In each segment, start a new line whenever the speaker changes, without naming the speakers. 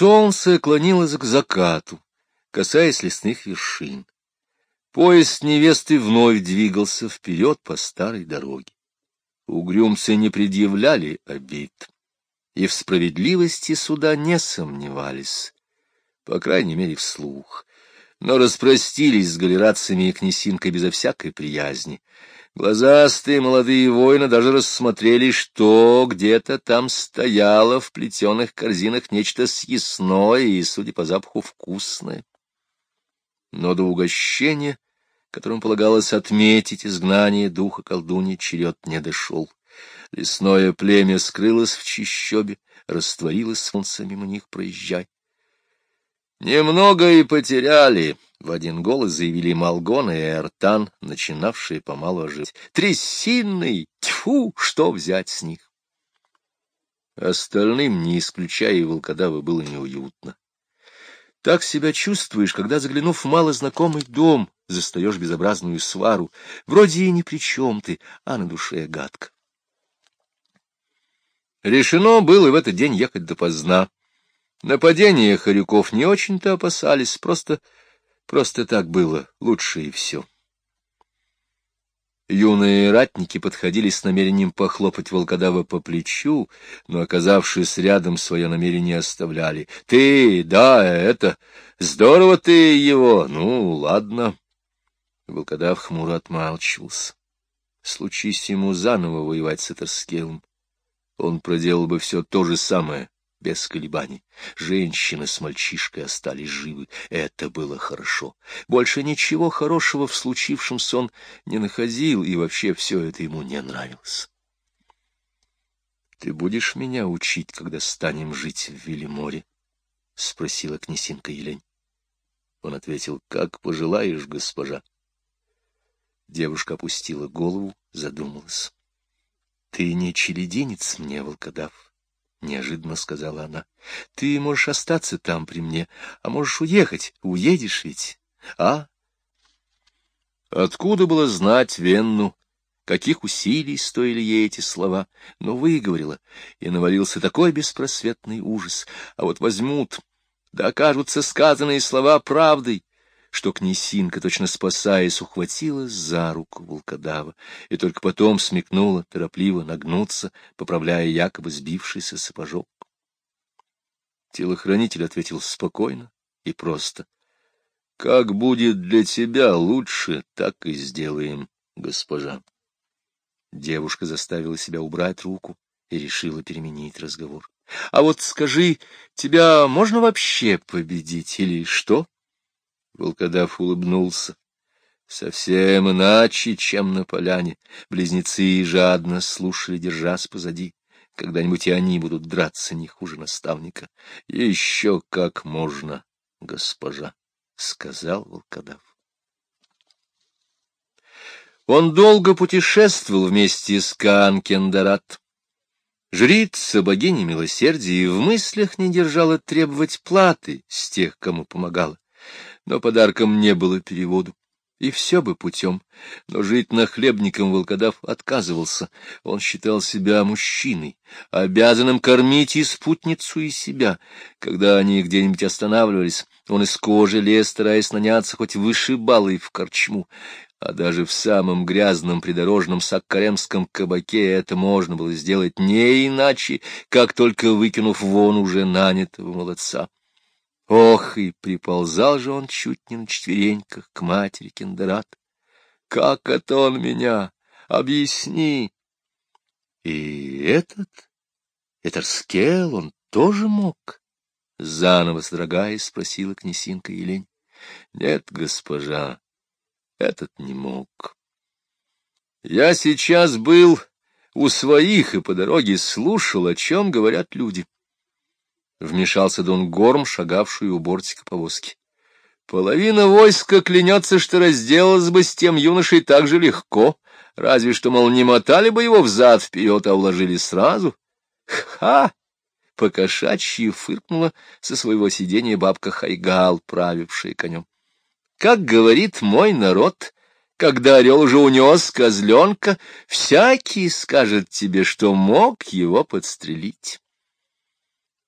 Солнце клонилось к закату, касаясь лесных вершин. Поезд невесты вновь двигался вперед по старой дороге. Угрюмцы не предъявляли обид, и в справедливости суда не сомневались, по крайней мере, вслух, но распростились с галерацами и князинкой безо всякой приязни. Глазастые молодые воины даже рассмотрели, что где-то там стояло в плетеных корзинах нечто съестное и, судя по запаху, вкусное но до угощения, которым полагалось отметить изгнание духа колдуньи, черед не дошел. Лесное племя скрылось в чищобе, растворилось солнце мимо них, проезжай. Немного и потеряли, — в один голос заявили Малгон и Эртан, начинавшие помалу ожить. Трясинный! Тьфу! Что взять с них? Остальным, не исключая и волкодава, было неуютно. Так себя чувствуешь, когда, заглянув в малознакомый дом, застаешь безобразную свару. Вроде и ни при чем ты, а на душе гадко. Решено было в этот день ехать допоздна. Нападения хорюков не очень-то опасались, просто, просто так было, лучше и все. Юные ратники подходили с намерением похлопать волкодава по плечу, но, оказавшись рядом, свое намерение оставляли. — Ты, да, это... Здорово ты его... Ну, ладно. Волкодав хмуро отмалчивался. Случись ему заново воевать с Этерскелом, он проделал бы все то же самое, без колебаний. Женщина с мальчишкой остались живы. Это было хорошо. Больше ничего хорошего в случившемся он не находил, и вообще все это ему не нравилось. — Ты будешь меня учить, когда станем жить в Велиморе? — спросила князинка Елень. Он ответил, — Как пожелаешь, госпожа. Девушка опустила голову, задумалась. — Ты не челединец мне, волкодав. — неожиданно сказала она. — Ты можешь остаться там при мне, а можешь уехать. Уедешь ведь, а? Откуда было знать Венну, каких усилий стоили ей эти слова, но выговорила, и навалился такой беспросветный ужас. А вот возьмут, да окажутся сказанные слова правдой, что князинка, точно спасаясь, ухватилась за руку волкодава и только потом смекнула торопливо нагнуться, поправляя якобы сбившийся сапожок. Телохранитель ответил спокойно и просто. — Как будет для тебя лучше, так и сделаем, госпожа. Девушка заставила себя убрать руку и решила переменить разговор. — А вот скажи, тебя можно вообще победить или что? — Волкодав улыбнулся. Совсем иначе, чем на поляне. Близнецы жадно слушали, держась позади. Когда-нибудь и они будут драться не хуже наставника. — Еще как можно, госпожа, — сказал волкодав. Он долго путешествовал вместе с Канкендарат. Жрица богини милосердия и в мыслях не держала требовать платы с тех, кому помогала но подарком не было переводу. И все бы путем, но жить нахлебником волкодав отказывался. Он считал себя мужчиной, обязанным кормить и спутницу, и себя. Когда они где-нибудь останавливались, он из кожи лез, стараясь наняться хоть выше баллой в корчму. А даже в самом грязном придорожном саккаремском кабаке это можно было сделать не иначе, как только выкинув вон уже нанятого молодца. Ох, и приползал же он чуть не на четвереньках к матери Кендерат. Как это он меня? Объясни. И этот, этот скел, он тоже мог? Заново содрогаясь, спросила князинка Елень. Нет, госпожа, этот не мог. Я сейчас был у своих и по дороге слушал, о чем говорят люди. Вмешался Дон Горм, шагавший у бортика повозки. Половина войска клянется, что разделалась бы с тем юношей так же легко, разве что, мол, не мотали бы его взад-вперед, а уложили сразу. Ха! Покошачьи фыркнула со своего сиденья бабка Хайгал, правившая конем. Как говорит мой народ, когда орел уже унес козленка, всякий скажет тебе, что мог его подстрелить.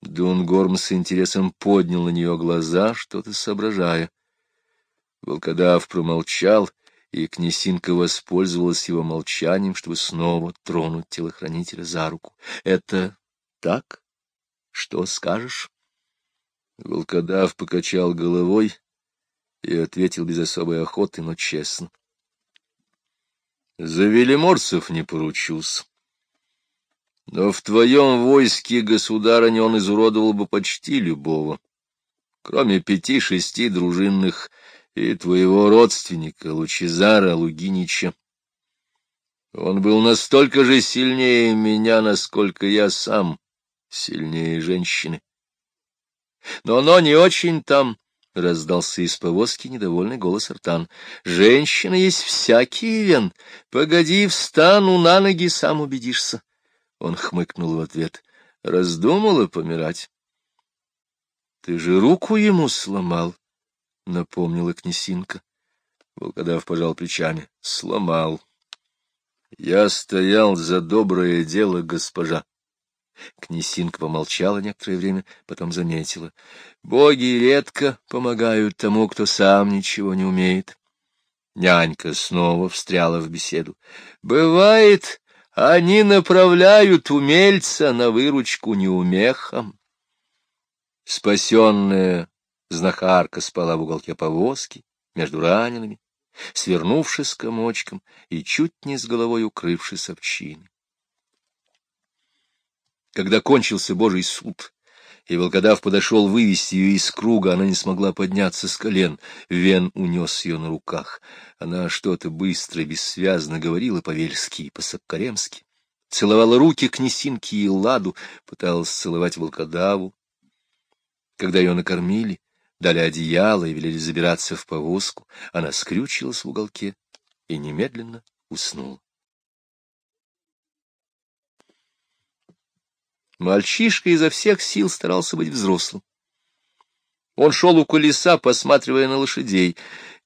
Дунгорм с интересом поднял на нее глаза, что-то соображая. Волкодав промолчал, и князинка воспользовалась его молчанием, чтобы снова тронуть телохранителя за руку. — Это так? Что скажешь? Волкодав покачал головой и ответил без особой охоты, но честно. — За велиморцев не поручусь. Но в твоем войске, государыня, он изуродовал бы почти любого, кроме пяти-шести дружинных и твоего родственника, Лучезара Лугинича. Он был настолько же сильнее меня, насколько я сам сильнее женщины. Но оно не очень там, — раздался из повозки недовольный голос Артан. — Женщина есть всякий вен. Погоди, встану на ноги, сам убедишься. Он хмыкнул в ответ. — Раздумала помирать. — Ты же руку ему сломал, — напомнила князинка. Волкодав пожал плечами. — Сломал. Я стоял за доброе дело, госпожа. Князинка помолчала некоторое время, потом заметила. Боги редко помогают тому, кто сам ничего не умеет. Нянька снова встряла в беседу. Бывает, они направляют умельца на выручку неумехам. Спасенная знахарка спала в уголке повозки между ранеными, свернувшись комочком и чуть не с головой укрывшись овчиной. Когда кончился Божий суд, и волкодав подошел вывести ее из круга, она не смогла подняться с колен. Вен унес ее на руках. Она что-то быстро бессвязно говорила по-вельски и по-саккаремски. Целовала руки князинки и ладу, пыталась целовать волкодаву. Когда ее накормили, дали одеяло и велели забираться в повозку, она скрючилась в уголке и немедленно уснула. Мальчишка изо всех сил старался быть взрослым. Он шел у колеса, посматривая на лошадей.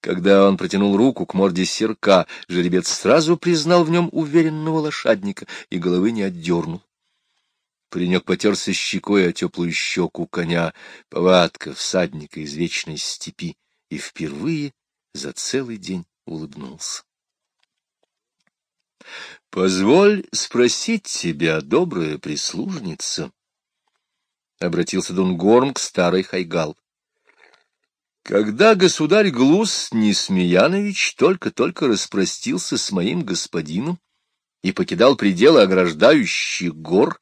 Когда он протянул руку к морде серка, жеребец сразу признал в нем уверенного лошадника и головы не отдернул. Паренек потерся щекой о теплую щеку коня, повадка всадника из вечной степи, и впервые за целый день улыбнулся. — Позволь спросить тебя, добрая прислужница, — обратился Дунгорм к старой Хайгал. Когда государь Глус Несмеянович только-только распростился с моим господином и покидал пределы ограждающих гор,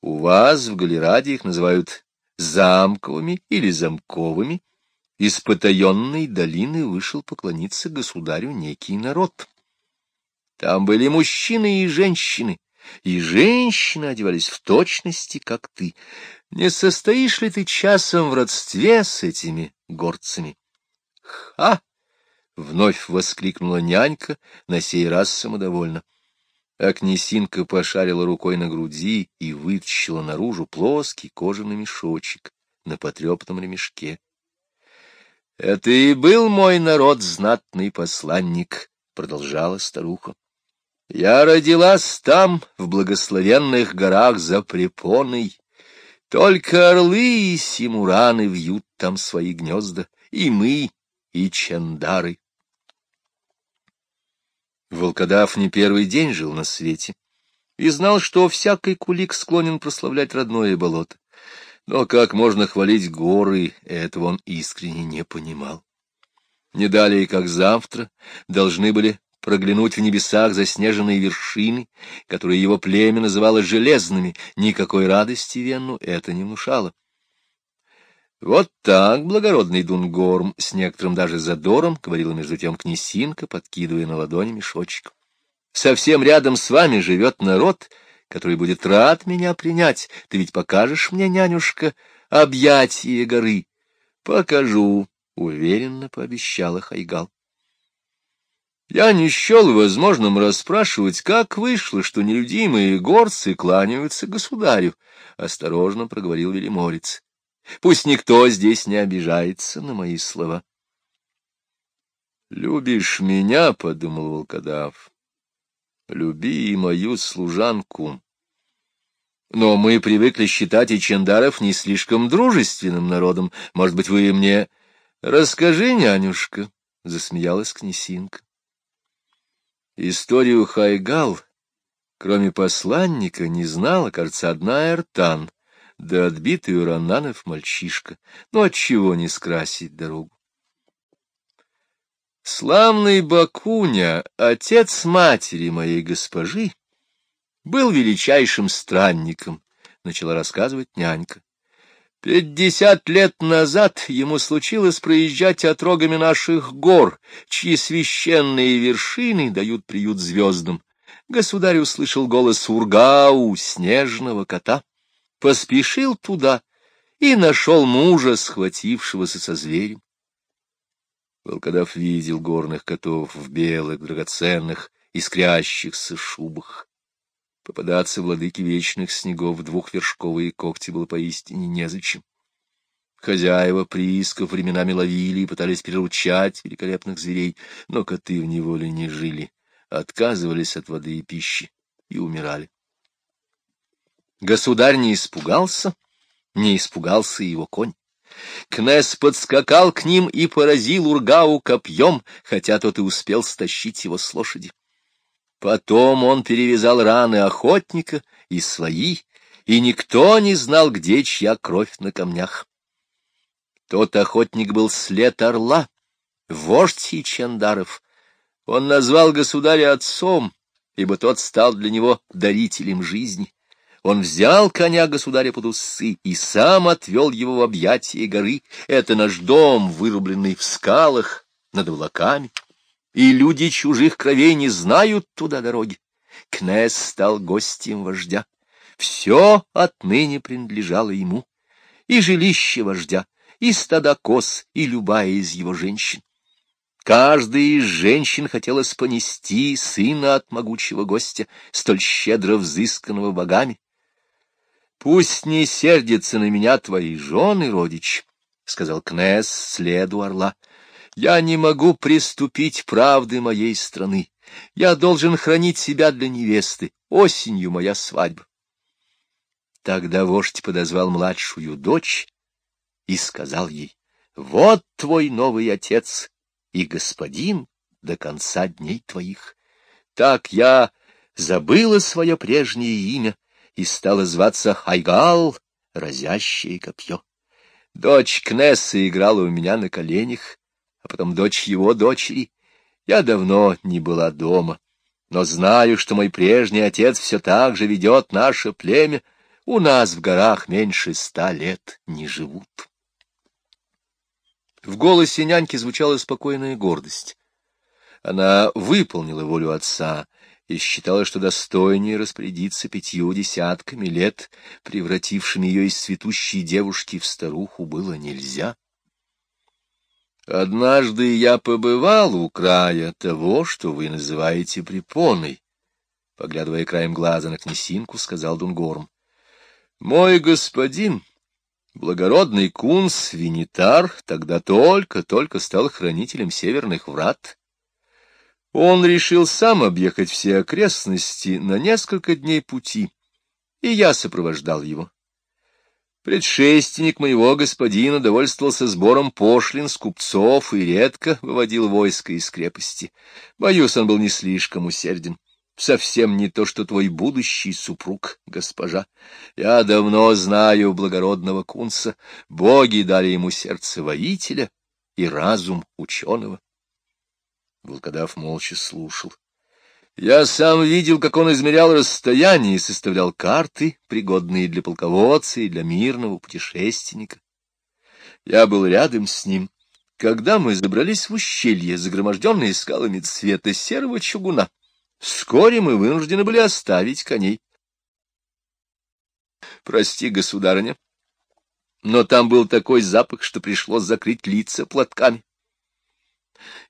у вас в Галераде их называют замковыми или замковыми, из потаенной долины вышел поклониться государю некий народ. Там были мужчины и женщины, и женщины одевались в точности, как ты. Не состоишь ли ты часом в родстве с этими горцами? — Ха! — вновь воскликнула нянька, на сей раз самодовольно. А князинка пошарила рукой на груди и вытащила наружу плоский кожаный мешочек на потрепанном ремешке. — Это и был мой народ, знатный посланник, — продолжала старуха. Я родилась там, в благословенных горах за препоной. Только орлы и симураны вьют там свои гнезда, и мы, и чандары. Волкодав не первый день жил на свете и знал, что всякий кулик склонен прославлять родное болото. Но как можно хвалить горы, этого он искренне не понимал. Не далее, как завтра, должны были проглянуть в небесах заснеженные вершины, которые его племя называло железными, никакой радости Венну это не внушало. Вот так, благородный Дунгорм, с некоторым даже задором, говорила между тем князинка, подкидывая на ладони мешочек. Совсем рядом с вами живет народ, который будет рад меня принять. Ты ведь покажешь мне, нянюшка, объятие горы? Покажу, — уверенно пообещала Хайгал. Я не счел возможным расспрашивать, как вышло, что нелюдимые горцы кланяются государю, — осторожно проговорил Велиморец. Пусть никто здесь не обижается на мои слова. — Любишь меня, — подумал волкодав, — люби и мою служанку. Но мы привыкли считать чендаров не слишком дружественным народом. Может быть, вы мне... Расскажи, нянюшка, — засмеялась князинка. Историю Хайгал, кроме посланника, не знала, кажется, одна Эртан, да отбитый у рананов мальчишка. Ну, отчего не скрасить дорогу? Славный Бакуня, отец матери моей госпожи, был величайшим странником, — начала рассказывать нянька. Пятьдесят лет назад ему случилось проезжать отрогами наших гор, чьи священные вершины дают приют звездам. Государь услышал голос Ургау, снежного кота, поспешил туда и нашел мужа, схватившегося со зверем. Волкодав видел горных котов в белых, драгоценных, искрящихся шубах. Попадаться владыке вечных снегов в двухвершковые когти было поистине незачем. Хозяева приисков временами ловили и пытались переручать великолепных зверей, но коты в неволе не жили, отказывались от воды и пищи и умирали. Государь не испугался, не испугался его конь. Князь подскакал к ним и поразил Ургау копьем, хотя тот и успел стащить его с лошади. Потом он перевязал раны охотника и свои, и никто не знал, где чья кровь на камнях. Тот охотник был след орла, вождь Ичандаров. Он назвал государя отцом, ибо тот стал для него дарителем жизни. Он взял коня государя под усы и сам отвел его в объятия горы. Это наш дом, вырубленный в скалах над облаками и люди чужих кровей не знают туда дороги. Князь стал гостем вождя. Все отныне принадлежало ему, и жилище вождя, и стада коз, и любая из его женщин. Каждая из женщин хотелось понести сына от могучего гостя, столь щедро взысканного богами. «Пусть не сердятся на меня твои жены, родич», — сказал князь следу орла. Я не могу приступить правды моей страны. Я должен хранить себя для невесты. Осенью моя свадьба. Тогда вождь подозвал младшую дочь и сказал ей, «Вот твой новый отец и господин до конца дней твоих. Так я забыла свое прежнее имя и стала зваться Хайгал, разящее копье. Дочь Кнесса играла у меня на коленях, а потом дочь его дочери. Я давно не была дома, но знаю, что мой прежний отец все так же ведет наше племя. У нас в горах меньше ста лет не живут. В голосе няньки звучала спокойная гордость. Она выполнила волю отца и считала, что достойнее распорядиться пятью десятками лет, превратившими ее из цветущей девушки в старуху, было нельзя. Однажды я побывал у края того, что вы называете препоной, — поглядывая краем глаза на князинку, сказал Дунгорм. Мой господин, благородный кунс Винитар, тогда только-только стал хранителем северных врат. Он решил сам объехать все окрестности на несколько дней пути, и я сопровождал его. Предшественник моего господина довольствовался сбором пошлин с купцов и редко выводил войско из крепости. Боюсь, он был не слишком усерден. Совсем не то, что твой будущий супруг, госпожа. Я давно знаю благородного кунса. Боги дали ему сердце воителя и разум ученого. Волкодав молча слушал. Я сам видел, как он измерял расстояние и составлял карты, пригодные для полководца и для мирного путешественника. Я был рядом с ним, когда мы забрались в ущелье, загроможденное скалами цвета серого чугуна. Вскоре мы вынуждены были оставить коней. Прости, государыня, но там был такой запах, что пришлось закрыть лица платками.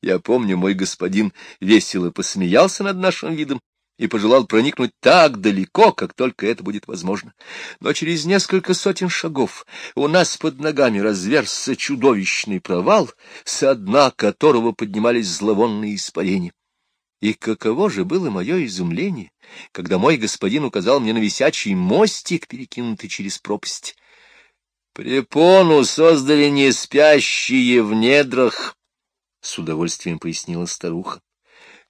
Я помню, мой господин весело посмеялся над нашим видом и пожелал проникнуть так далеко, как только это будет возможно. Но через несколько сотен шагов у нас под ногами разверзся чудовищный провал, со дна которого поднимались зловонные испарения. И каково же было мое изумление, когда мой господин указал мне на висячий мостик, перекинутый через пропасть. Препону создали не спящие в недрах, — с удовольствием пояснила старуха.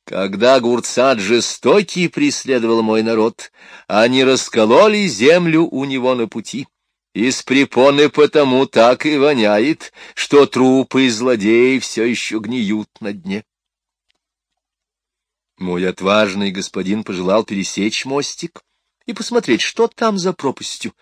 Когда Гурцат жестокий преследовал мой народ, они раскололи землю у него на пути. Из препоны потому так и воняет, что трупы злодеев все еще гниют на дне. Мой отважный господин пожелал пересечь мостик и посмотреть, что там за пропастью.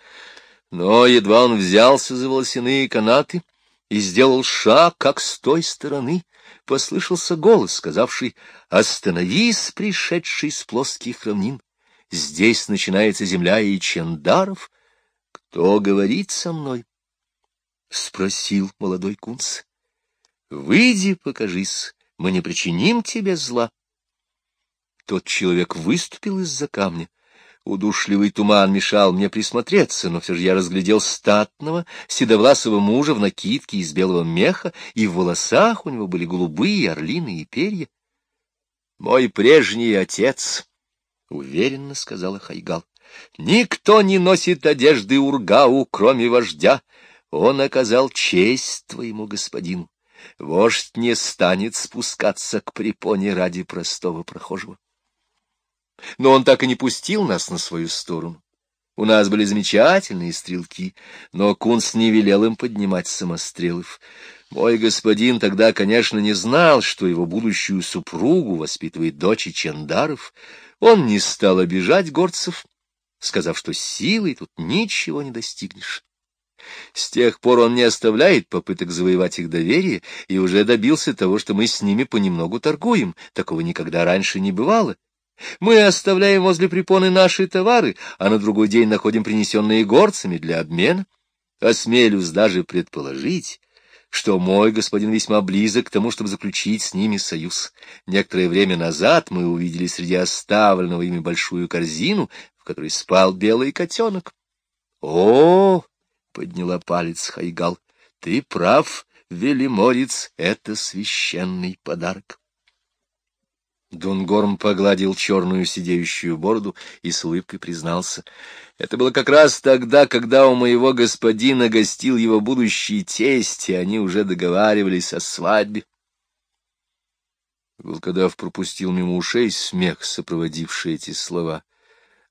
Но едва он взялся за волосяные канаты и сделал шаг, как с той стороны, послышался голос, сказавший «Остановись, пришедший с плоских равнин! Здесь начинается земля и чендаров. Кто говорит со мной?» — спросил молодой кунц. «Выйди, покажись, мы не причиним тебе зла». Тот человек выступил из-за камня. Удушливый туман мешал мне присмотреться, но все же я разглядел статного, седовласого мужа в накидке из белого меха, и в волосах у него были голубые орлиные перья. — Мой прежний отец, — уверенно сказала Хайгал, — никто не носит одежды Ургау, кроме вождя. Он оказал честь твоему господину. Вождь не станет спускаться к препоне ради простого прохожего но он так и не пустил нас на свою сторону. У нас были замечательные стрелки, но Кунс не велел им поднимать самострелов. Мой господин тогда, конечно, не знал, что его будущую супругу воспитывает дочь Чендаров. Он не стал обижать горцев, сказав, что силой тут ничего не достигнешь. С тех пор он не оставляет попыток завоевать их доверие и уже добился того, что мы с ними понемногу торгуем. Такого никогда раньше не бывало. Мы оставляем возле препоны наши товары, а на другой день находим принесенные горцами для обмена. Осмелюсь даже предположить, что мой господин весьма близок к тому, чтобы заключить с ними союз. Некоторое время назад мы увидели среди оставленного ими большую корзину, в которой спал белый котенок. — О! — подняла палец Хайгал. — Ты прав, велиморец, это священный подарок. Дунгорм погладил черную сидеющую бороду и с улыбкой признался. Это было как раз тогда, когда у моего господина гостил его будущий тесть, и они уже договаривались о свадьбе. Волкодав пропустил мимо ушей смех, сопроводивший эти слова.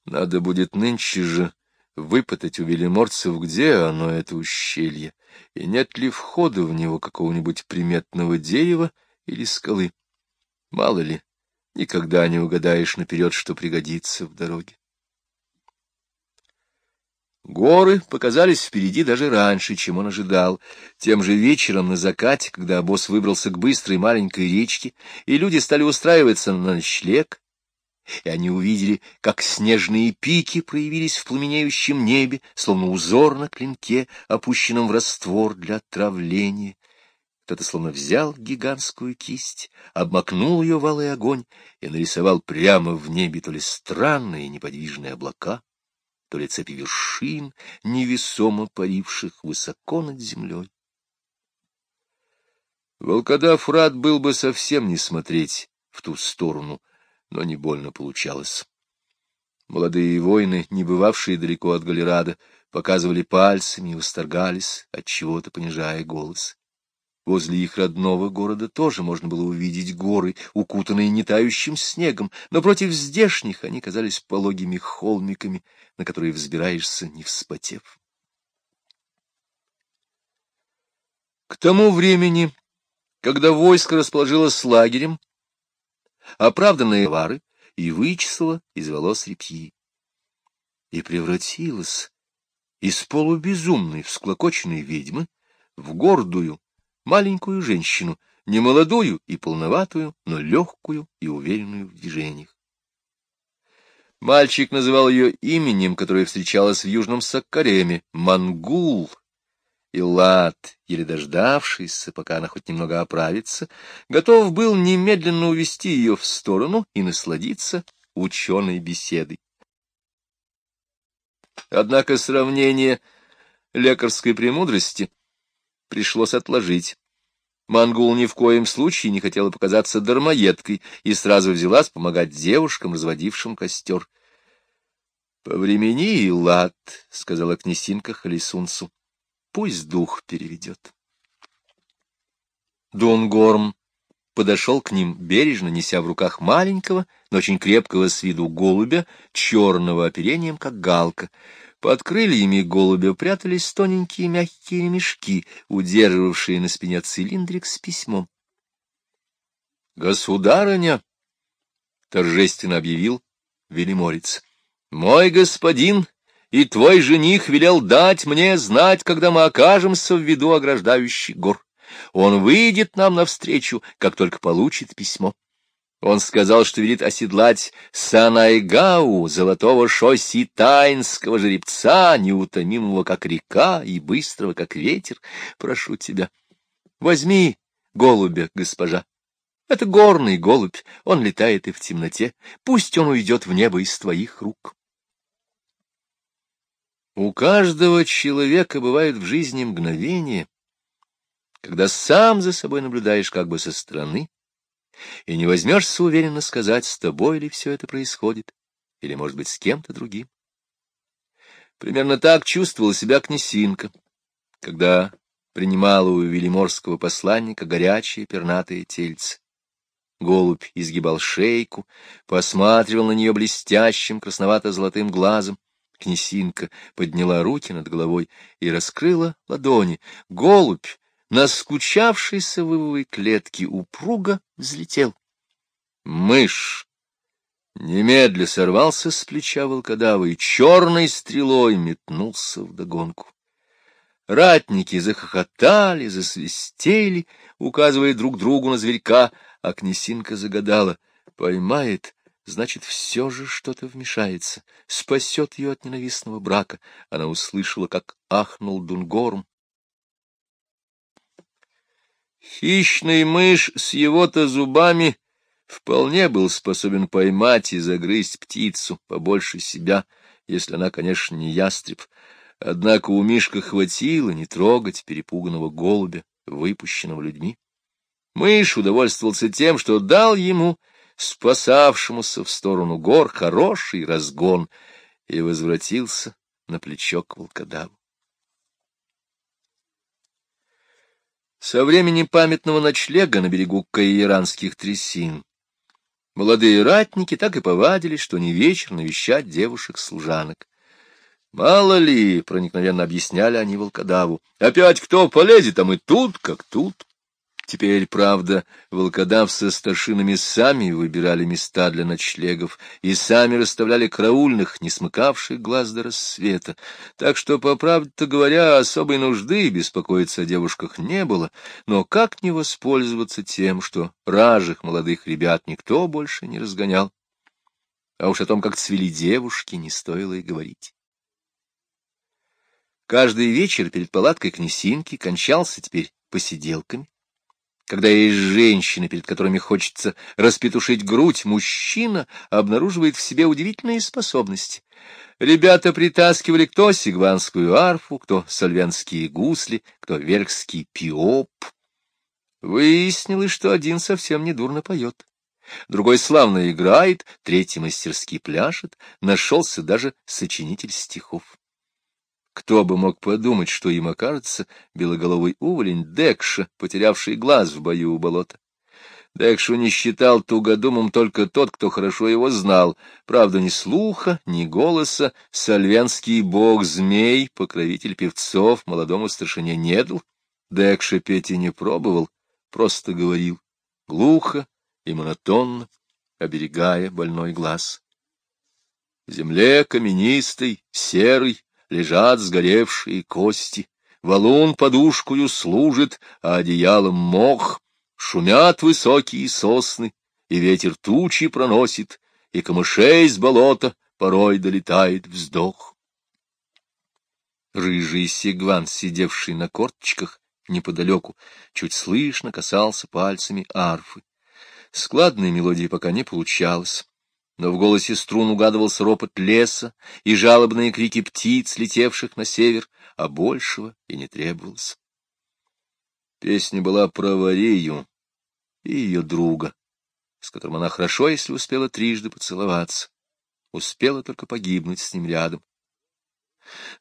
Надо будет нынче же выпытать у велиморцев, где оно, это ущелье, и нет ли входа в него какого-нибудь приметного дерева или скалы. Мало ли, Никогда не угадаешь наперед, что пригодится в дороге. Горы показались впереди даже раньше, чем он ожидал. Тем же вечером на закате, когда обоз выбрался к быстрой маленькой речке, и люди стали устраиваться на ночлег, и они увидели, как снежные пики проявились в пламенеющем небе, словно узор на клинке, опущенном в раствор для отравления. Кто-то словно взял гигантскую кисть, обмакнул ее в алый огонь и нарисовал прямо в небе то ли странные неподвижные облака, то ли цепи вершин, невесомо паривших высоко над землей. Волкодав рад был бы совсем не смотреть в ту сторону, но не больно получалось. Молодые воины, не бывавшие далеко от Галерада, показывали пальцами и восторгались, от чего-то понижая голос. Возле их родного города тоже можно было увидеть горы, укутанные нетающим снегом, но против здешних они казались пологими холмиками, на которые взбираешься, не вспотев. К тому времени, когда войско расположилось лагерем, оправданные вары и вычислила из волос репьи, и превратилась из полубезумной всклокоченной ведьмы в гордую, маленькую женщину, не молодую и полноватую, но легкую и уверенную в движениях. Мальчик называл ее именем, которое встречалось в Южном Саккареме — Мангул. И Лад, еле дождавшийся, пока она хоть немного оправится, готов был немедленно увести ее в сторону и насладиться ученой беседой. Однако сравнение лекарской премудрости — пришлось отложить. Мангул ни в коем случае не хотела показаться дармоедкой и сразу взялась помогать девушкам, разводившим костер. — Повремени лад, — сказала князинка Халисунцу. — Пусть дух переведет. Горм подошел к ним, бережно неся в руках маленького, но очень крепкого с виду голубя, черного оперением, как галка. Под крыльями голубя прятались тоненькие мягкие ремешки, удерживавшие на спине цилиндрик с письмом. — Государыня! — торжественно объявил Велиморец. — Мой господин и твой жених велел дать мне знать, когда мы окажемся в виду ограждающих гор. Он выйдет нам навстречу, как только получит письмо. Он сказал, что велит оседлать Санайгау, золотого шоси таинского жеребца, неутомимого, как река, и быстрого, как ветер. Прошу тебя, возьми голубя, госпожа. Это горный голубь, он летает и в темноте. Пусть он уйдет в небо из твоих рук. У каждого человека бывают в жизни мгновения, когда сам за собой наблюдаешь как бы со стороны, и не возьмешься уверенно сказать, с тобой ли все это происходит, или, может быть, с кем-то другим. Примерно так чувствовала себя князинка, когда принимала у велиморского посланника горячее пернатое тельце. Голубь изгибал шейку, посматривал на нее блестящим красновато-золотым глазом. Князинка подняла руки над головой и раскрыла ладони. Голубь наскучавшийся в ивовой клетке упруго взлетел. Мышь немедля сорвался с плеча волкодава и черной стрелой метнулся вдогонку. Ратники захохотали, засвистели, указывая друг другу на зверька, а князинка загадала — поймает, значит, все же что-то вмешается, спасет ее от ненавистного брака. Она услышала, как ахнул Дунгорм, Хищный мышь с его-то зубами вполне был способен поймать и загрызть птицу побольше себя, если она, конечно, не ястреб. Однако у Мишка хватило не трогать перепуганного голубя, выпущенного людьми. Мышь удовольствовался тем, что дал ему, спасавшемуся в сторону гор, хороший разгон, и возвратился на плечо к волкодаву. Со времени памятного ночлега на берегу каиранских трясин молодые ратники так и повадились, что не вечер навещать девушек-служанок. Мало ли, проникновенно объясняли они волкодаву, опять кто полезет, а мы тут, как тут. Теперь, правда, волкодав со старшинами сами выбирали места для ночлегов и сами расставляли караульных, не смыкавших глаз до рассвета. Так что, по правде-то говоря, особой нужды беспокоиться о девушках не было, но как не воспользоваться тем, что ражих молодых ребят никто больше не разгонял? А уж о том, как цвели девушки, не стоило и говорить. Каждый вечер перед палаткой князинки кончался теперь посиделками когда есть женщины, перед которыми хочется распетушить грудь, мужчина обнаруживает в себе удивительные способности. Ребята притаскивали кто сигванскую арфу, кто сальвянские гусли, кто верхский пиоп. Выяснилось, что один совсем недурно поет. Другой славно играет, третий мастерски пляшет, нашелся даже сочинитель стихов. Кто бы мог подумать, что им окажется белоголовый уволень Декша, потерявший глаз в бою у болота. Декшу не считал тугодумом только тот, кто хорошо его знал. Правда, ни слуха, ни голоса сальвянский бог-змей, покровитель певцов, молодому старшине не дал. Декша петь и не пробовал, просто говорил, глухо и монотонно, оберегая больной глаз. Земле каменистой, серой, лежат сгоревшие кости, валун подушкою служит, а одеялом мох, шумят высокие сосны, и ветер тучи проносит, и камышей с болота порой долетает вздох. Рыжий сигван, сидевший на корточках неподалеку, чуть слышно касался пальцами арфы. Складной мелодии пока не получалось но в голосе струн угадывался ропот леса и жалобные крики птиц, летевших на север, а большего и не требовалось. Песня была про Варию и ее друга, с которым она хорошо, если успела трижды поцеловаться. Успела только погибнуть с ним рядом.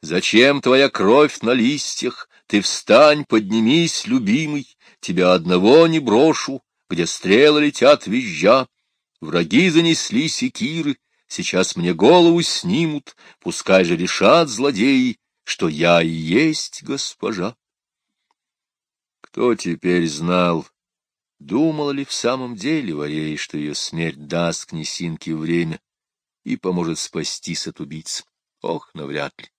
Зачем твоя кровь на листьях? Ты встань, поднимись, любимый, тебя одного не брошу, где стрелы летят визжа. Враги занесли секиры, сейчас мне голову снимут, пускай же решат злодеи, что я и есть госпожа. Кто теперь знал, думала ли в самом деле Варей, что ее смерть даст князинке время и поможет спастись от убийц? Ох, навряд ли.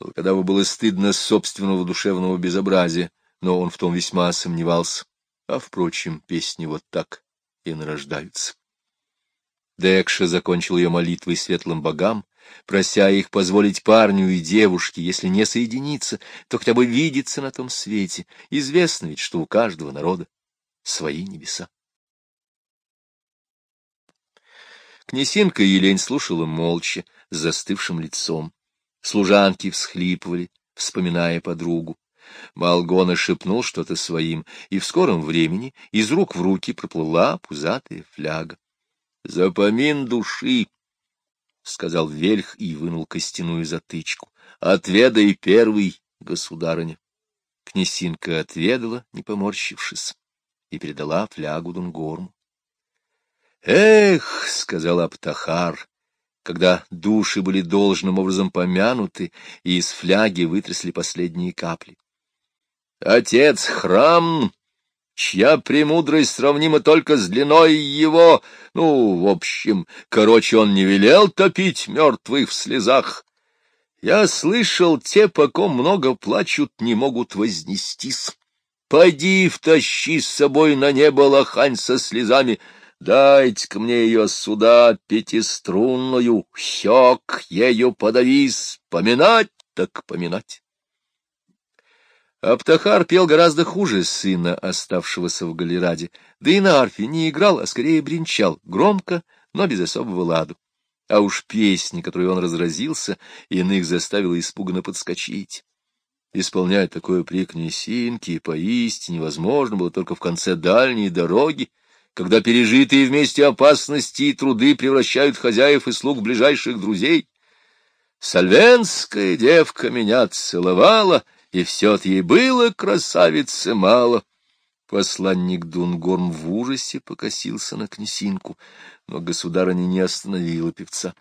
Волкодаву было стыдно собственного душевного безобразия, но он в том весьма сомневался. А, впрочем, песни вот так и нарождаются. Декша закончил ее молитвой светлым богам, прося их позволить парню и девушке, если не соединиться, то хотя бы видеться на том свете. Известно ведь, что у каждого народа свои небеса. Князинка Елень слушала молча, с застывшим лицом. Служанки всхлипывали, вспоминая подругу. Малгона шепнул что-то своим, и в скором времени из рук в руки проплыла пузатая фляга. — Запомин души! — сказал Вельх и вынул костяную затычку. — Отведай первый, государыня. Князинка отведала, не поморщившись, и передала флягу Дунгорму. — Эх, — сказал Аптахар, когда души были должным образом помянуты, и из фляги вытрясли последние капли. — Отец храм чья премудрость сравнима только с длиной его. Ну, в общем, короче, он не велел топить мертвых в слезах. Я слышал, те, по ком много плачут, не могут вознестись. Пойди втащи с собой на небо лохань со слезами. Дайте-ка мне ее сюда, пятиструнную, хёк, ею подавись, поминать так поминать. Аптахар пел гораздо хуже сына, оставшегося в Галераде, да и на арфе не играл, а скорее бренчал, громко, но без особого ладу. А уж песни, которой он разразился, иных заставила испуганно подскочить. Исполнять такое при князинке поистине невозможно было только в конце дальней дороги, когда пережитые вместе опасности и труды превращают хозяев и слуг ближайших друзей. Сальвенская девка меня целовала — и все-то ей было красавицы мало. Посланник Дунгорм в ужасе покосился на князинку, но государыня не остановила певца.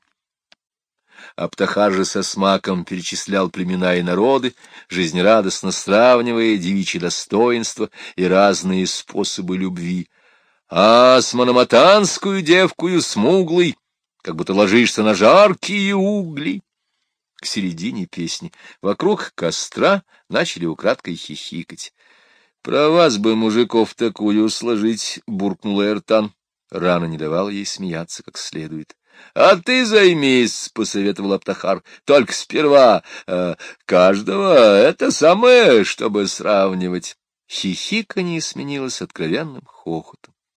Аптахар же со смаком перечислял племена и народы, жизнерадостно сравнивая девичьи достоинства и разные способы любви. А с мономатанскую девкую смуглой, как будто ложишься на жаркие угли к середине песни. Вокруг костра начали украдкой хихикать. — Про вас бы, мужиков, такую сложить, — буркнула Эртан. Рана не давала ей смеяться как следует. — А ты займись, — посоветовал Аптахар, — только сперва э, каждого это самое, чтобы сравнивать. Хихиканье сменилось откровенным хохотом.